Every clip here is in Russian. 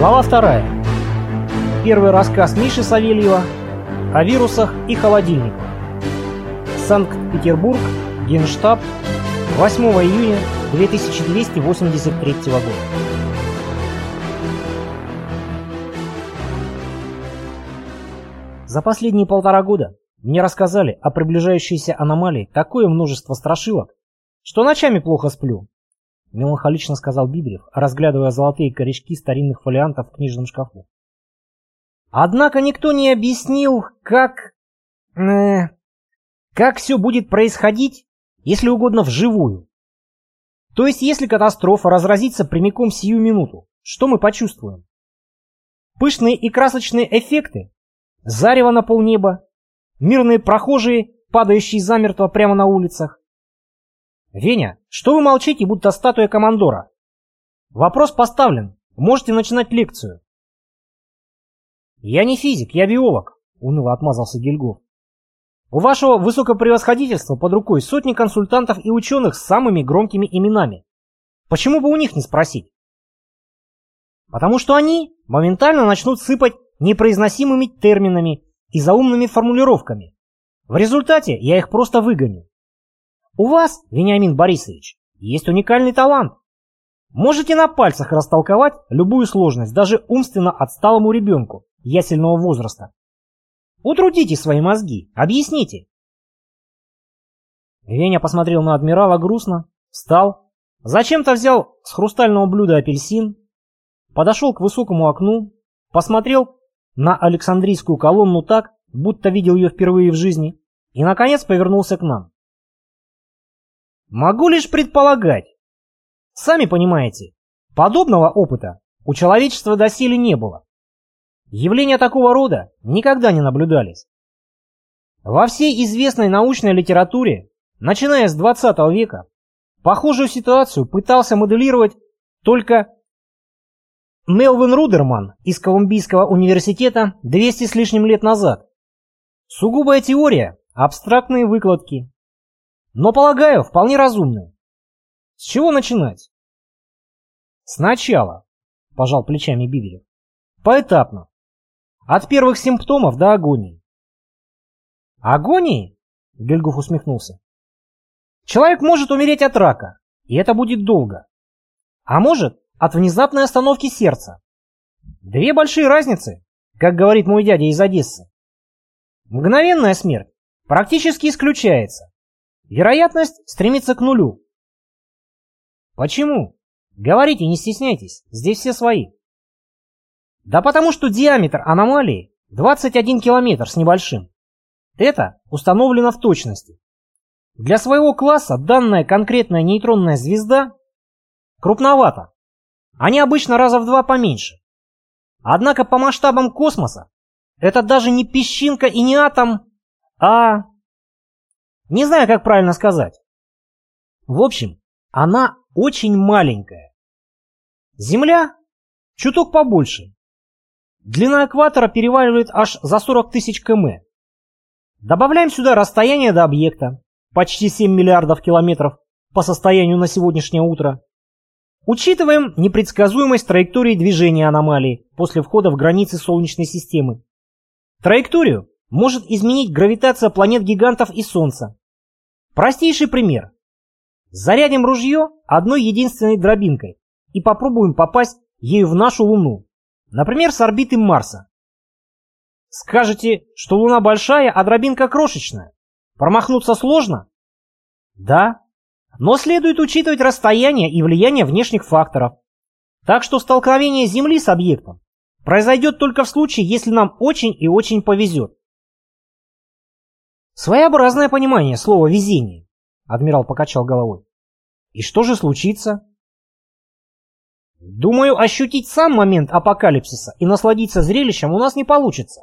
Глава вторая. Первый рассказ Миши Савельева о вирусах и холодильниках. Санкт-Петербург, Генштаб, 8 июня 2283 года. За последние полтора года мне рассказали о приближающейся аномалии такое множество страшилок, что ночами плохо сплю, — меланхолично сказал Бибрев, разглядывая золотые корешки старинных фолиантов в книжном шкафу. Однако никто не объяснил, как... Э, как все будет происходить, если угодно вживую. То есть, если катастрофа разразится прямиком сию минуту, что мы почувствуем? Пышные и красочные эффекты? Зарево на полнеба? Мирные прохожие, падающие замертво прямо на улицах? «Веня, что вы молчите, будто статуя командора?» «Вопрос поставлен. Можете начинать лекцию». «Я не физик, я биолог», — уныло отмазался Гильгоф. «У вашего высокопревосходительства под рукой сотни консультантов и ученых с самыми громкими именами. Почему бы у них не спросить?» «Потому что они моментально начнут сыпать непроизносимыми терминами и заумными формулировками. В результате я их просто выгоню. У вас, Вениамин Борисович, есть уникальный талант. Можете на пальцах растолковать любую сложность даже умственно отсталому ребенку ясельного возраста. Утрудите свои мозги, объясните. Веня посмотрел на адмирала грустно, встал, зачем-то взял с хрустального блюда апельсин, подошел к высокому окну, посмотрел на Александрийскую колонну так, будто видел ее впервые в жизни, и, наконец, повернулся к нам. Могу лишь предполагать. Сами понимаете, подобного опыта у человечества доселе не было. Явления такого рода никогда не наблюдались. Во всей известной научной литературе, начиная с 20 века, похожую ситуацию пытался моделировать только Мелвин Рудерман из Колумбийского университета 200 с лишним лет назад. Сугубая теория, абстрактные выкладки, но, полагаю, вполне разумные. С чего начинать? Сначала, пожал плечами Бивелев. Поэтапно. От первых симптомов до агонии. Агонии? Гельгоф усмехнулся. Человек может умереть от рака, и это будет долго. А может, от внезапной остановки сердца. Две большие разницы, как говорит мой дядя из Одессы. Мгновенная смерть практически исключается, Вероятность стремится к нулю. Почему? Говорите, не стесняйтесь, здесь все свои. Да потому что диаметр аномалии 21 километр с небольшим. Это установлено в точности. Для своего класса данная конкретная нейтронная звезда крупновата. Они обычно раза в два поменьше. Однако по масштабам космоса это даже не песчинка и не атом, а не знаю, как правильно сказать. В общем, она очень маленькая. Земля чуток побольше. Длина экватора переваливает аж за 40 тысяч км. Добавляем сюда расстояние до объекта, почти 7 миллиардов километров по состоянию на сегодняшнее утро. Учитываем непредсказуемость траектории движения аномалии после входа в границы Солнечной системы. Траекторию может изменить гравитация планет-гигантов и Солнца. Простейший пример. Зарядим ружье одной единственной дробинкой и попробуем попасть ею в нашу Луну, например, с орбиты Марса. Скажете, что Луна большая, а дробинка крошечная. Промахнуться сложно? Да, но следует учитывать расстояние и влияние внешних факторов. Так что столкновение Земли с объектом произойдет только в случае, если нам очень и очень повезет. Своеобразное понимание слова «везение», — адмирал покачал головой. И что же случится? Думаю, ощутить сам момент апокалипсиса и насладиться зрелищем у нас не получится.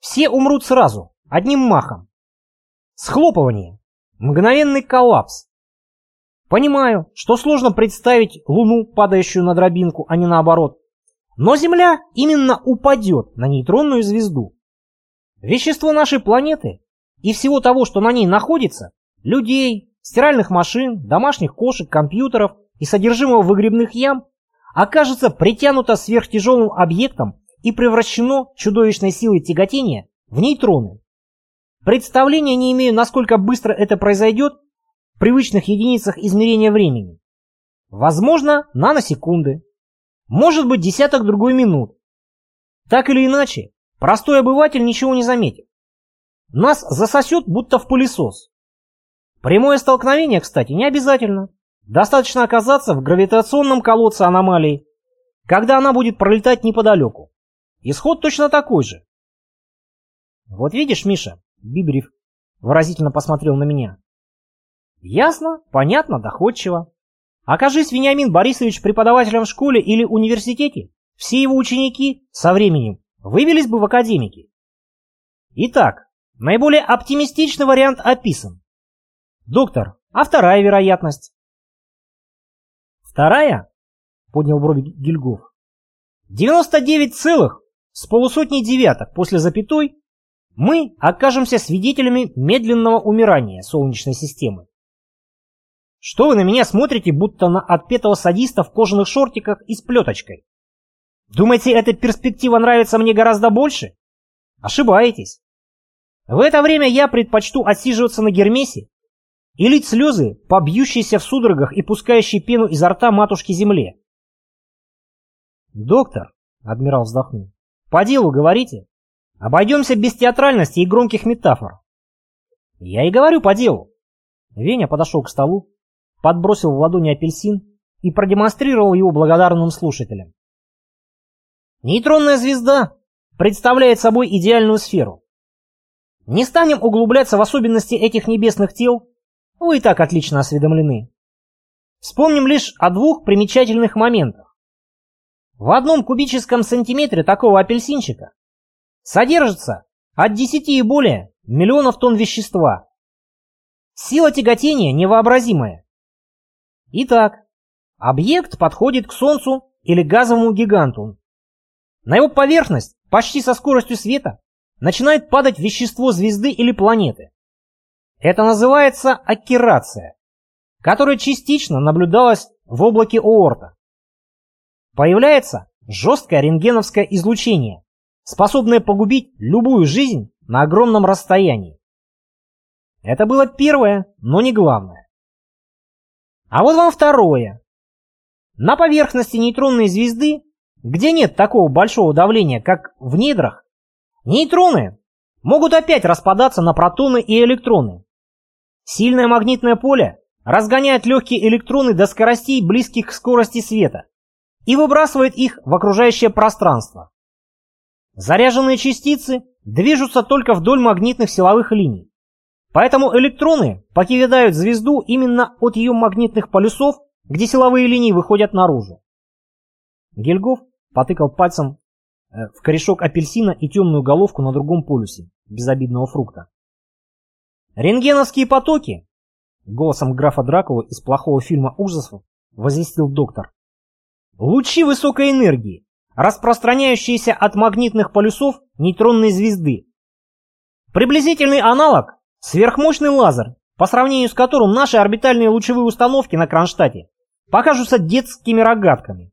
Все умрут сразу, одним махом. Схлопывание. Мгновенный коллапс. Понимаю, что сложно представить Луну, падающую на дробинку, а не наоборот. Но Земля именно упадет на нейтронную звезду. Вещество нашей планеты и всего того, что на ней находится, людей, стиральных машин, домашних кошек, компьютеров и содержимого выгребных ям, окажется притянуто сверхтяжелым объектом и превращено чудовищной силой тяготения в нейтроны. Представления не имею, насколько быстро это произойдет в привычных единицах измерения времени. Возможно, наносекунды. Может быть, десяток другой минут. Так или иначе, простой обыватель ничего не заметит. Нас засосет, будто в пылесос. Прямое столкновение, кстати, не обязательно. Достаточно оказаться в гравитационном колодце аномалии, когда она будет пролетать неподалеку. Исход точно такой же. Вот видишь, Миша, Биберев выразительно посмотрел на меня. Ясно, понятно, доходчиво. Окажись Вениамин Борисович преподавателем в школе или университете, все его ученики со временем вывелись бы в академики. Итак, наиболее оптимистичный вариант описан. Доктор, а вторая вероятность? Вторая? Поднял брови Гильгоф. 99 целых с полусотней девяток после запятой мы окажемся свидетелями медленного умирания Солнечной системы. Что вы на меня смотрите, будто на отпетого садиста в кожаных шортиках и с плеточкой? Думаете, эта перспектива нравится мне гораздо больше? Ошибаетесь. В это время я предпочту отсиживаться на Гермесе и лить слезы, побьющиеся в судорогах и пускающие пену изо рта матушки земле. «Доктор», — адмирал вздохнул, — «по делу говорите. Обойдемся без театральности и громких метафор». «Я и говорю по делу». Веня подошел к столу, подбросил в ладони апельсин и продемонстрировал его благодарным слушателям. Нейтронная звезда представляет собой идеальную сферу. Не станем углубляться в особенности этих небесных тел, вы и так отлично осведомлены. Вспомним лишь о двух примечательных моментах. В одном кубическом сантиметре такого апельсинчика содержится от 10 и более миллионов тонн вещества. Сила тяготения невообразимая. Итак, объект подходит к Солнцу или газовому гиганту. На его поверхность почти со скоростью света начинает падать вещество звезды или планеты. Это называется аккерация, которая частично наблюдалась в облаке Оорта. Появляется жесткое рентгеновское излучение, способное погубить любую жизнь на огромном расстоянии. Это было первое, но не главное. А вот вам второе. На поверхности нейтронной звезды, где нет такого большого давления, как в недрах, нейтроны могут опять распадаться на протоны и электроны, Сильное магнитное поле разгоняет легкие электроны до скоростей, близких к скорости света, и выбрасывает их в окружающее пространство. Заряженные частицы движутся только вдоль магнитных силовых линий. Поэтому электроны покидают звезду именно от ее магнитных полюсов, где силовые линии выходят наружу. Гельгоф потыкал пальцем в корешок апельсина и темную головку на другом полюсе безобидного фрукта. «Рентгеновские потоки!» Голосом графа Дракула из плохого фильма ужасов возвестил доктор. «Лучи высокой энергии, распространяющиеся от магнитных полюсов нейтронной звезды. Приблизительный аналог – сверхмощный лазер, по сравнению с которым наши орбитальные лучевые установки на Кронштадте покажутся детскими рогатками.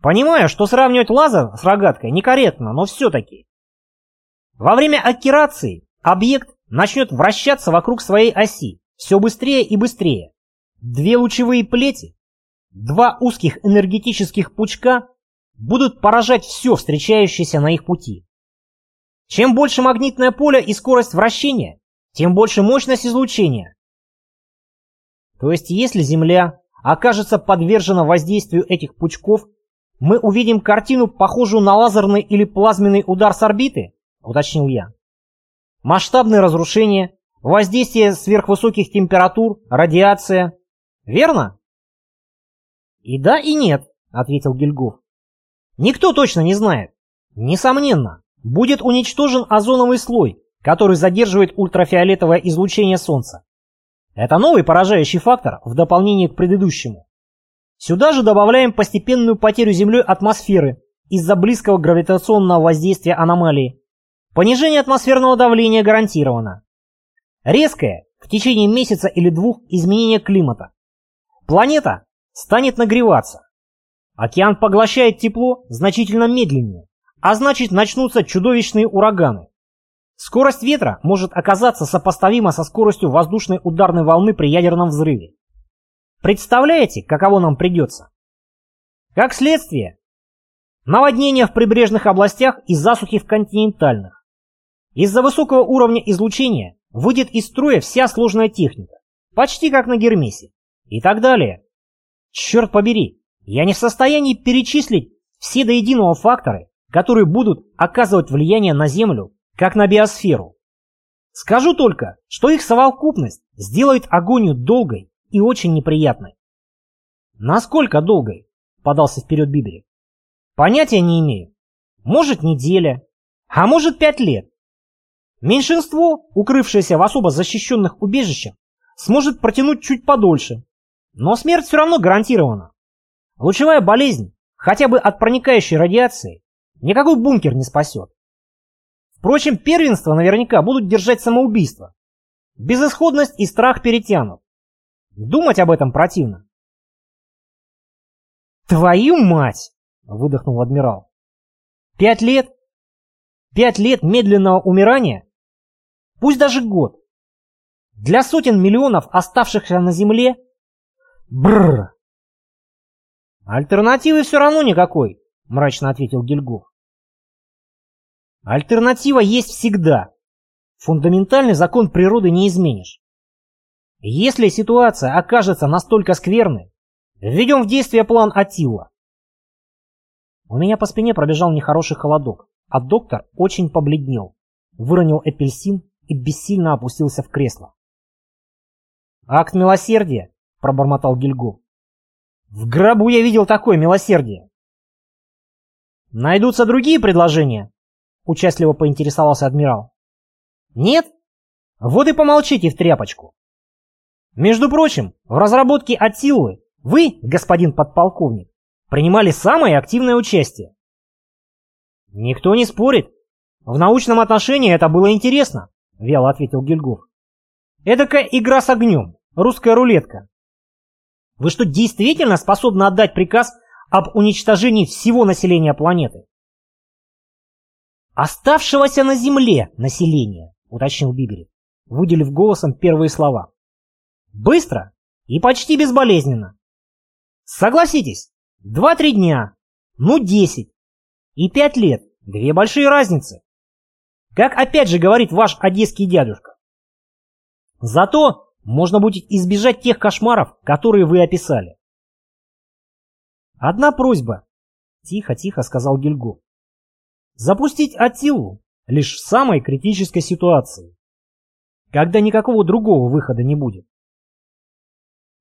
Понимаю, что сравнивать лазер с рогаткой некорректно, но все-таки. Во время аккерации объект начнет вращаться вокруг своей оси все быстрее и быстрее. Две лучевые плети, два узких энергетических пучка будут поражать все встречающееся на их пути. Чем больше магнитное поле и скорость вращения, тем больше мощность излучения. То есть если Земля окажется подвержена воздействию этих пучков, мы увидим картину, похожую на лазерный или плазменный удар с орбиты, уточнил я масштабные разрушения, воздействие сверхвысоких температур, радиация. Верно? И да, и нет, ответил Гильгоф. Никто точно не знает. Несомненно, будет уничтожен озоновый слой, который задерживает ультрафиолетовое излучение Солнца. Это новый поражающий фактор в дополнение к предыдущему. Сюда же добавляем постепенную потерю Землей атмосферы из-за близкого гравитационного воздействия аномалии, Понижение атмосферного давления гарантировано. Резкое, в течение месяца или двух, изменение климата. Планета станет нагреваться. Океан поглощает тепло значительно медленнее, а значит начнутся чудовищные ураганы. Скорость ветра может оказаться сопоставима со скоростью воздушной ударной волны при ядерном взрыве. Представляете, каково нам придется? Как следствие, наводнения в прибрежных областях и засухи в континентальных. Из-за высокого уровня излучения выйдет из строя вся сложная техника, почти как на Гермесе, и так далее. Черт побери, я не в состоянии перечислить все до единого факторы, которые будут оказывать влияние на Землю, как на биосферу. Скажу только, что их совокупность сделает агонию долгой и очень неприятной. Насколько долгой? Подался вперед Бибери. Понятия не имею. Может неделя, а может пять лет. Меньшинство, укрывшееся в особо защищенных убежищах, сможет протянуть чуть подольше. Но смерть все равно гарантирована. Лучевая болезнь, хотя бы от проникающей радиации, никакой бункер не спасет. Впрочем, первенство наверняка будут держать самоубийство. Безысходность и страх перетянут. Думать об этом противно. «Твою мать!» — выдохнул адмирал. «Пять лет? Пять лет медленного умирания? Пусть даже год. Для сотен миллионов оставшихся на Земле? Бррр! Альтернативы все равно никакой, мрачно ответил Гильгоф. Альтернатива есть всегда. Фундаментальный закон природы не изменишь. Если ситуация окажется настолько скверной, введем в действие план Атила. У меня по спине пробежал нехороший холодок, а доктор очень побледнел, выронил апельсин и бессильно опустился в кресло. «Акт милосердия», — пробормотал Гильго. «В гробу я видел такое милосердие». «Найдутся другие предложения?» — участливо поинтересовался адмирал. «Нет? Вот и помолчите в тряпочку. Между прочим, в разработке Атиллы вы, господин подполковник, принимали самое активное участие. Никто не спорит. В научном отношении это было интересно, вяло ответил Гильгоф. Эдакая игра с огнем, русская рулетка. Вы что, действительно способны отдать приказ об уничтожении всего населения планеты? Оставшегося на Земле населения, уточнил Бибери, выделив голосом первые слова. Быстро и почти безболезненно. Согласитесь, два-три дня, ну десять и пять лет, две большие разницы. Как опять же говорит ваш одесский дядюшка. Зато можно будет избежать тех кошмаров, которые вы описали. Одна просьба, тихо-тихо сказал Гильго. Запустить Атилу лишь в самой критической ситуации, когда никакого другого выхода не будет.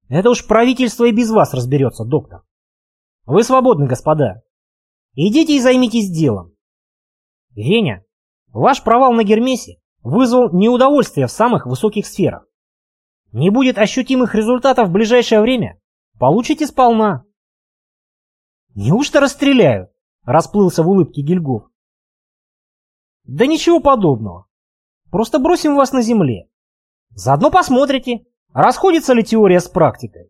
Это уж правительство и без вас разберется, доктор. Вы свободны, господа. Идите и займитесь делом. Веня, ваш провал на Гермесе вызвал неудовольствие в самых высоких сферах. Не будет ощутимых результатов в ближайшее время, получите сполна. Неужто расстреляют? Расплылся в улыбке Гильгоф. Да ничего подобного. Просто бросим вас на земле. Заодно посмотрите, Расходится ли теория с практикой?